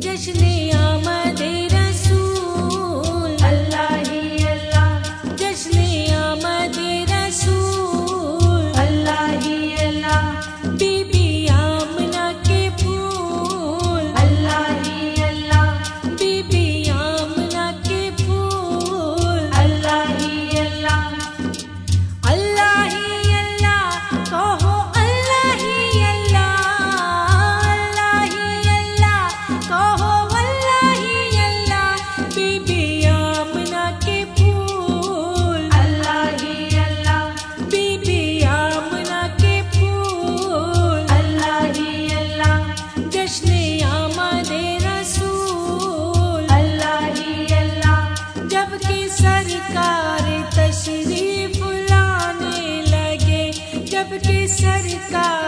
جشن لانے سرکار